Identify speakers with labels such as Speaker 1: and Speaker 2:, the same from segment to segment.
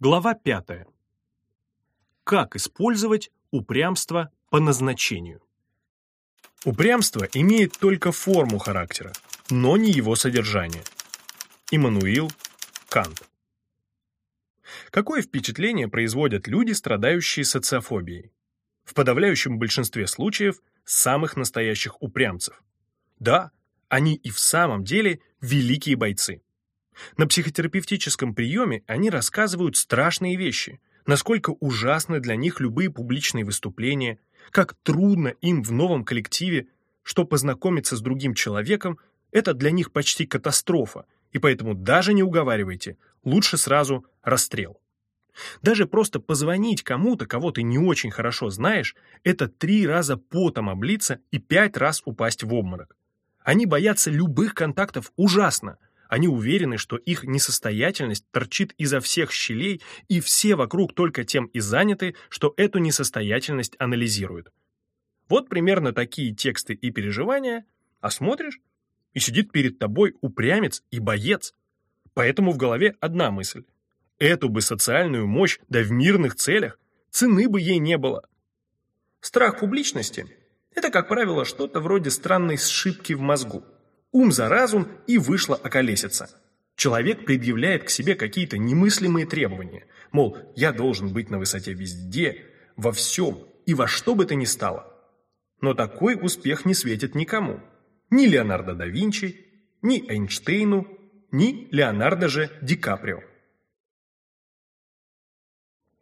Speaker 1: Глава 5. Как использовать упрямство по назначению? Упрямство имеет только форму характера, но не его содержание. Иммануил Кант. Какое впечатление производят люди, страдающие социофобией? В подавляющем большинстве случаев самых настоящих упрямцев. Да, они и в самом деле великие бойцы. На психотерапевтическом приеме они рассказывают страшные вещи, насколько ужасны для них любые публичные выступления, как трудно им в новом коллективе, что познакомиться с другим человеком – это для них почти катастрофа, и поэтому даже не уговаривайте, лучше сразу расстрел. Даже просто позвонить кому-то, кого ты не очень хорошо знаешь, это три раза потом облиться и пять раз упасть в обморок. Они боятся любых контактов ужасно, они уверены, что их несостоятельность торчит изо всех щелей, и все вокруг только тем и заняты, что эту несостоятельность анализируют. Вот примерно такие тексты и переживания, а смотришь, и сидит перед тобой упрямец и боец. Поэтому в голове одна мысль. Эту бы социальную мощь, да в мирных целях, цены бы ей не было. Страх публичности – это, как правило, что-то вроде странной сшибки в мозгу ум за разум и вышла околесица. Человек предъявляет к себе какие-то немыслимые требования, мол, я должен быть на высоте везде, во всем и во что бы то ни стало. Но такой успех не светит никому. Ни Леонардо да Винчи, ни Эйнштейну, ни Леонардо же Ди Каприо.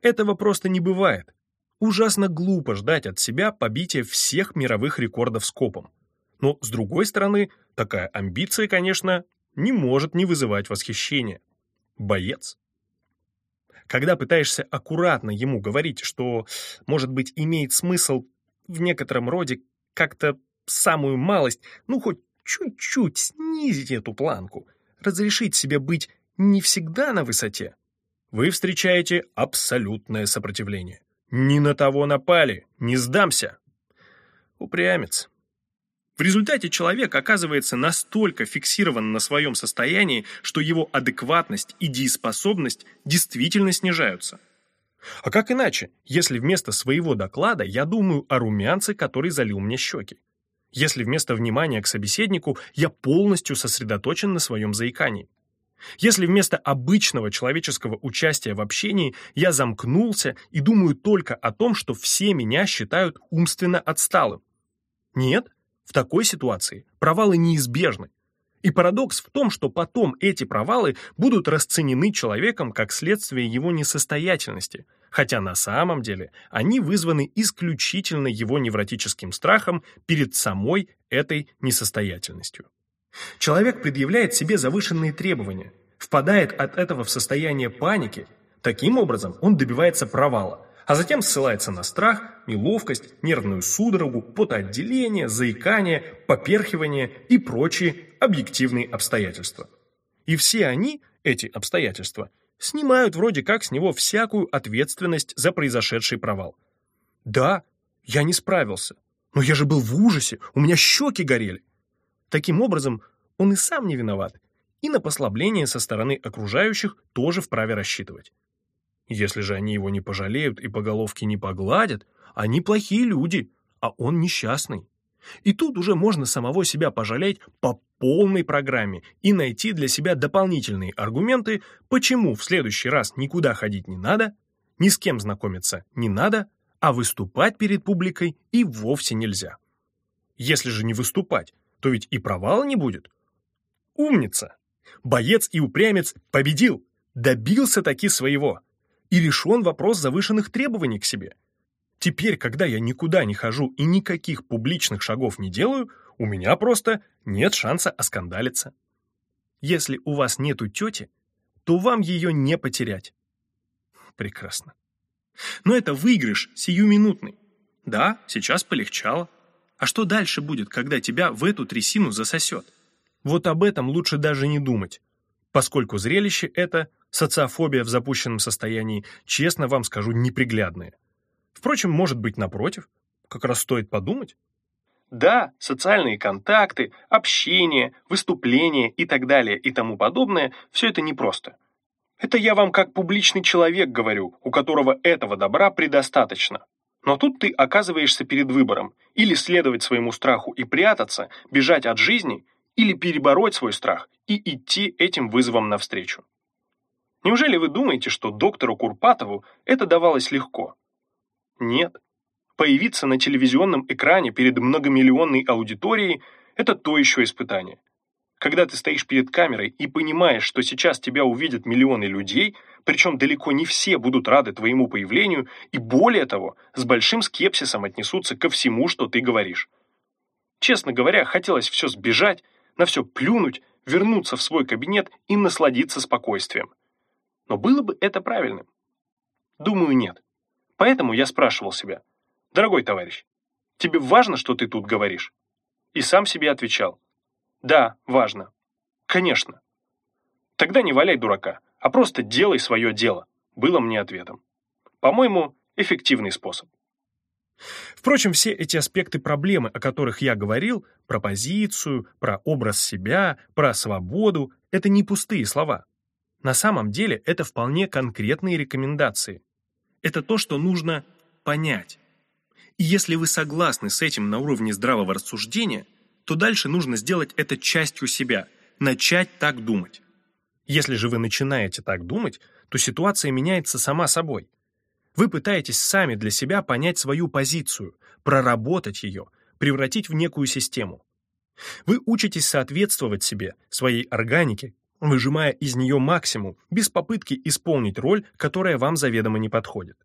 Speaker 1: Этого просто не бывает. Ужасно глупо ждать от себя побития всех мировых рекордов скопом. Но, с другой стороны, такая амбиция, конечно, не может не вызывать восхищения. Боец. Когда пытаешься аккуратно ему говорить, что, может быть, имеет смысл в некотором роде как-то самую малость, ну, хоть чуть-чуть снизить эту планку, разрешить себе быть не всегда на высоте, вы встречаете абсолютное сопротивление. Не на того напали, не сдамся. Упрямец. В результате человек оказывается настолько фиксирован на своем состоянии, что его адекватность и дееспособность действительно снижаются. А как иначе, если вместо своего доклада я думаю о румянце, который залил мне щеки? Если вместо внимания к собеседнику я полностью сосредоточен на своем заикании? Если вместо обычного человеческого участия в общении я замкнулся и думаю только о том, что все меня считают умственно отсталым? Нет, в такой ситуации провалы неизбежны. И парадокс в том, что потом эти провалы будут расценены человеком как следствие его несостоятельности, хотя на самом деле они вызваны исключительно его невротическим страхом перед самой этой несостоятельностью. Человек предъявляет себе завышенные требования, впадает от этого в состояние паники, таким образом он добивается провала, а затем ссылается на страх, неловкость, нервную судорогу, потоотделение, заикание, поперхивание и прочие объективные обстоятельства. И все они, эти обстоятельства, снимают вроде как с него всякую ответственность за произошедший провал. Да, я не справился, но я же был в ужасе, у меня щеки горели. Таким образом, он и сам не виноват, и на послабление со стороны окружающих тоже вправе рассчитывать. Если же они его не пожалеют и по головке не погладят, они плохие люди, а он несчастный. И тут уже можно самого себя пожалеть по полной программе и найти для себя дополнительные аргументы, почему в следующий раз никуда ходить не надо, ни с кем знакомиться не надо, а выступать перед публикой и вовсе нельзя. Если же не выступать, то ведь и провала не будет. Умница! Боец и упрямец победил, добился таки своего и решен вопрос завышенных требований к себе. Теперь, когда я никуда не хожу и никаких публичных шагов не делаю, у меня просто нет шанса оскандалиться. Если у вас нету тети, то вам ее не потерять. Прекрасно. Но это выигрыш сиюминутный. Да, сейчас полегчало. А что дальше будет, когда тебя в эту трясину засосет? Вот об этом лучше даже не думать, поскольку зрелище это Социофобия в запущенном состоянии, честно вам скажу, неприглядная. Впрочем, может быть, напротив. Как раз стоит подумать. Да, социальные контакты, общение, выступления и так далее и тому подобное – все это непросто. Это я вам как публичный человек говорю, у которого этого добра предостаточно. Но тут ты оказываешься перед выбором или следовать своему страху и прятаться, бежать от жизни, или перебороть свой страх и идти этим вызовом навстречу. Неужели вы думаете, что доктору Курпатову это давалось легко? Нет. Появиться на телевизионном экране перед многомиллионной аудиторией – это то еще испытание. Когда ты стоишь перед камерой и понимаешь, что сейчас тебя увидят миллионы людей, причем далеко не все будут рады твоему появлению и, более того, с большим скепсисом отнесутся ко всему, что ты говоришь. Честно говоря, хотелось все сбежать, на все плюнуть, вернуться в свой кабинет и насладиться спокойствием. Но было бы это правильным? Думаю, нет. Поэтому я спрашивал себя, дорогой товарищ, тебе важно, что ты тут говоришь? И сам себе отвечал, да, важно. Конечно. Тогда не валяй дурака, а просто делай свое дело, было мне ответом. По-моему, эффективный способ. Впрочем, все эти аспекты проблемы, о которых я говорил, про позицию, про образ себя, про свободу, это не пустые слова. На самом деле это вполне конкретные рекомендации. Это то, что нужно понять. И если вы согласны с этим на уровне здравого рассуждения, то дальше нужно сделать это частью себя, начать так думать. Если же вы начинаете так думать, то ситуация меняется сама собой. Вы пытаетесь сами для себя понять свою позицию, проработать ее, превратить в некую систему. Вы учитесь соответствовать себе, своей органике, выжимая из нее максимум, без попытки исполнить роль, которая вам заведомо не подходит.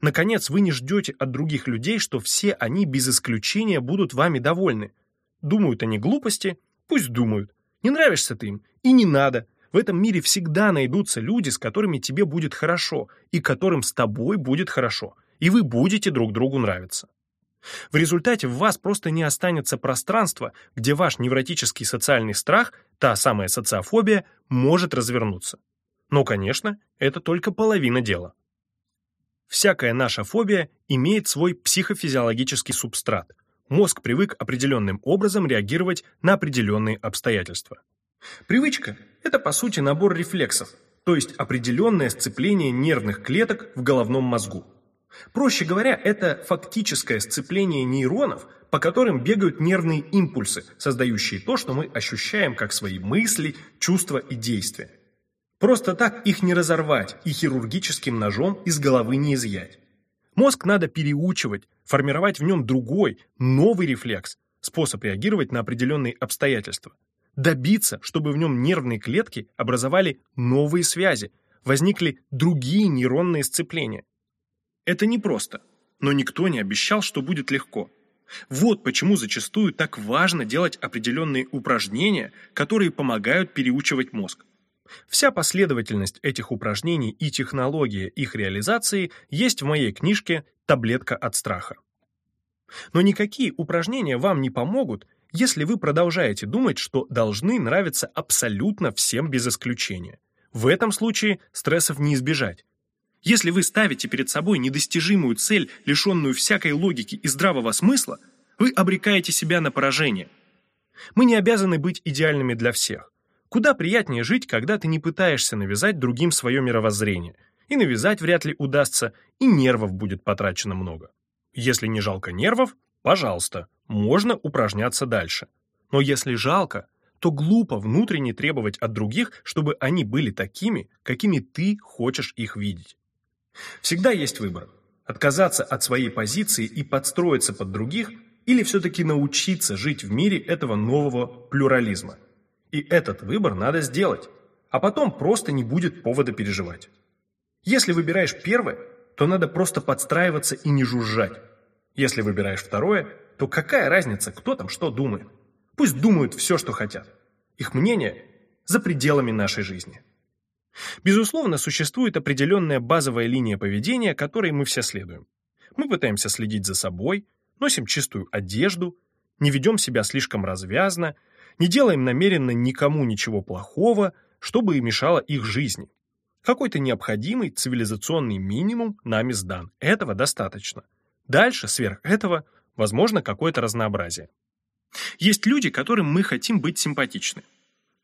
Speaker 1: Наконец, вы не ждете от других людей, что все они без исключения будут вами довольны, Думают они глупости, пусть думают. Не нравишься ты им, и не надо. В этом мире всегда найдутся люди, с которыми тебе будет хорошо, и которым с тобой будет хорошо, и вы будете друг другу нравиться. В результате в вас просто не останется пространства, где ваш невротический социальный страх, та самая социофобия, может развернуться. Но, конечно, это только половина дела. Всякая наша фобия имеет свой психофизиологический субстрат – мозг привык определенным образом реагировать на определенные обстоятельства. Привычка – это, по сути, набор рефлексов, то есть определенное сцепление нервных клеток в головном мозгу. Проще говоря, это фактическое сцепление нейронов, по которым бегают нервные импульсы, создающие то, что мы ощущаем как свои мысли, чувства и действия. Просто так их не разорвать и хирургическим ножом из головы не изъять. Мозг надо переучивать, формировать в нем другой, новый рефлекс, способ реагировать на определенные обстоятельства. Добиться, чтобы в нем нервные клетки образовали новые связи, возникли другие нейронные сцепления. Это непросто, но никто не обещал, что будет легко. Вот почему зачастую так важно делать определенные упражнения, которые помогают переучивать мозг. Вся последовательность этих упражнений и технология их реализации есть в моей книжке «Таблетка от страха». Но никакие упражнения вам не помогут, если вы продолжаете думать, что должны нравиться абсолютно всем без исключения. В этом случае стрессов не избежать. Если вы ставите перед собой недостижимую цель, лишенную всякой логики и здравого смысла, вы обрекаете себя на поражение. Мы не обязаны быть идеальными для всех. Куда приятнее жить, когда ты не пытаешься навязать другим свое мировоззрение. И навязать вряд ли удастся, и нервов будет потрачено много. Если не жалко нервов, пожалуйста, можно упражняться дальше. Но если жалко, то глупо внутренне требовать от других, чтобы они были такими, какими ты хочешь их видеть. Всегда есть выбор. Отказаться от своей позиции и подстроиться под других или все-таки научиться жить в мире этого нового плюрализма – и этот выбор надо сделать, а потом просто не будет повода переживать. Если выбираешь первое, то надо просто подстраиваться и не жужжать. Если выбираешь второе, то какая разница, кто там что думает? Пусть думают все, что хотят. Их мнение за пределами нашей жизни. Безусловно, существует определенная базовая линия поведения, которой мы все следуем. Мы пытаемся следить за собой, носим чистую одежду, не ведем себя слишком развязно, не делаем намеренно никому ничего плохого, чтобы и мешало их жизни. Какой-то необходимый цивилизационный минимум нами сдан. Этого достаточно. Дальше, сверх этого, возможно какое-то разнообразие. Есть люди, которым мы хотим быть симпатичны.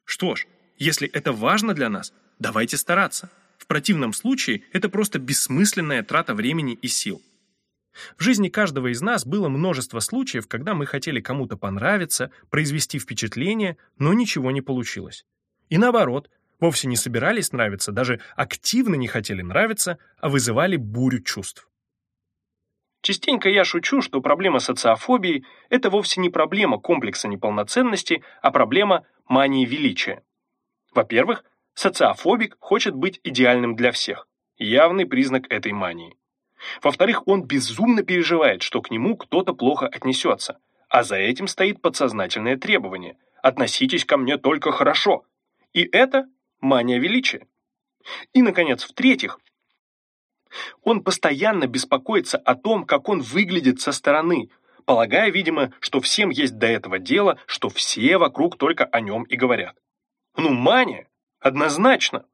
Speaker 1: Что ж, если это важно для нас, давайте стараться. В противном случае это просто бессмысленная трата времени и сил. В жизни каждого из нас было множество случаев, когда мы хотели кому-то понравиться, произвести впечатление, но ничего не получилось. И наоборот, вовсе не собирались нравиться, даже активно не хотели нравиться, а вызывали бурю чувств. Частенько я шучу, что проблема социофобии – это вовсе не проблема комплекса неполноценности, а проблема мании величия. Во-первых, социофобик хочет быть идеальным для всех. Явный признак этой мании. Во-вторых, он безумно переживает, что к нему кто-то плохо отнесется, а за этим стоит подсознательное требование «относитесь ко мне только хорошо». И это мания величия. И, наконец, в-третьих, он постоянно беспокоится о том, как он выглядит со стороны, полагая, видимо, что всем есть до этого дело, что все вокруг только о нем и говорят. Ну, мания, однозначно.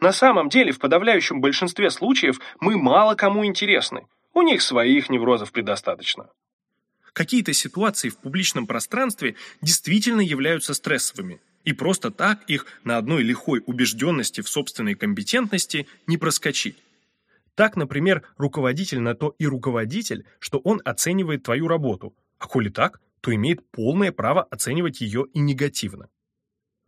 Speaker 1: На самом деле, в подавляющем большинстве случаев мы мало кому интересны. У них своих неврозов предостаточно. Какие-то ситуации в публичном пространстве действительно являются стрессовыми, и просто так их на одной лихой убежденности в собственной компетентности не проскочить. Так, например, руководитель на то и руководитель, что он оценивает твою работу, а коли так, то имеет полное право оценивать ее и негативно.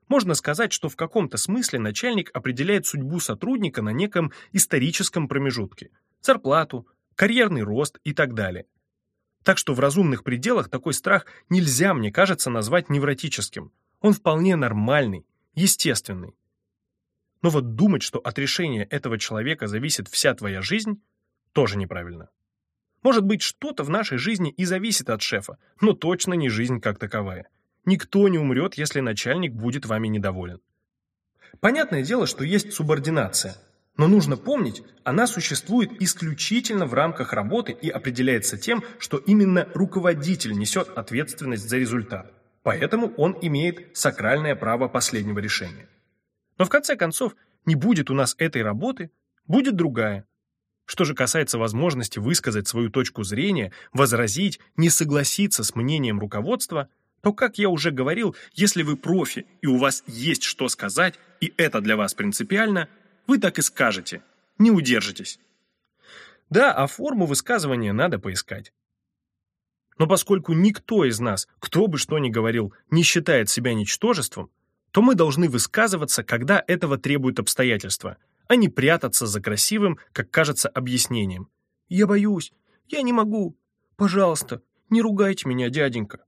Speaker 1: Можно сказать, что в каком-то смысле начальник определяет судьбу сотрудника на неком историческом промежутке, зарплату, карьерный рост и так далее. Так что в разумных пределах такой страх нельзя, мне кажется, назвать невротическим. Он вполне нормальный, естественный. Но вот думать, что от решения этого человека зависит вся твоя жизнь, тоже неправильно. Может быть, что-то в нашей жизни и зависит от шефа, но точно не жизнь как таковая. Никто не умрет, если начальник будет вами недоволен. Понятное дело, что есть субординация, но нужно помнить, она существует исключительно в рамках работы и определяется тем, что именно руководитель несет ответственность за результат. Поэтому он имеет сакральное право последнего решения. Но в конце концов, не будет у нас этой работы, будет другая. Что же касается возможности высказать свою точку зрения, возразить, не согласиться с мнением руководства – то, как я уже говорил, если вы профи и у вас есть что сказать, и это для вас принципиально, вы так и скажете, не удержитесь. Да, а форму высказывания надо поискать. Но поскольку никто из нас, кто бы что ни говорил, не считает себя ничтожеством, то мы должны высказываться, когда этого требуют обстоятельства, а не прятаться за красивым, как кажется, объяснением. «Я боюсь, я не могу. Пожалуйста, не ругайте меня, дяденька».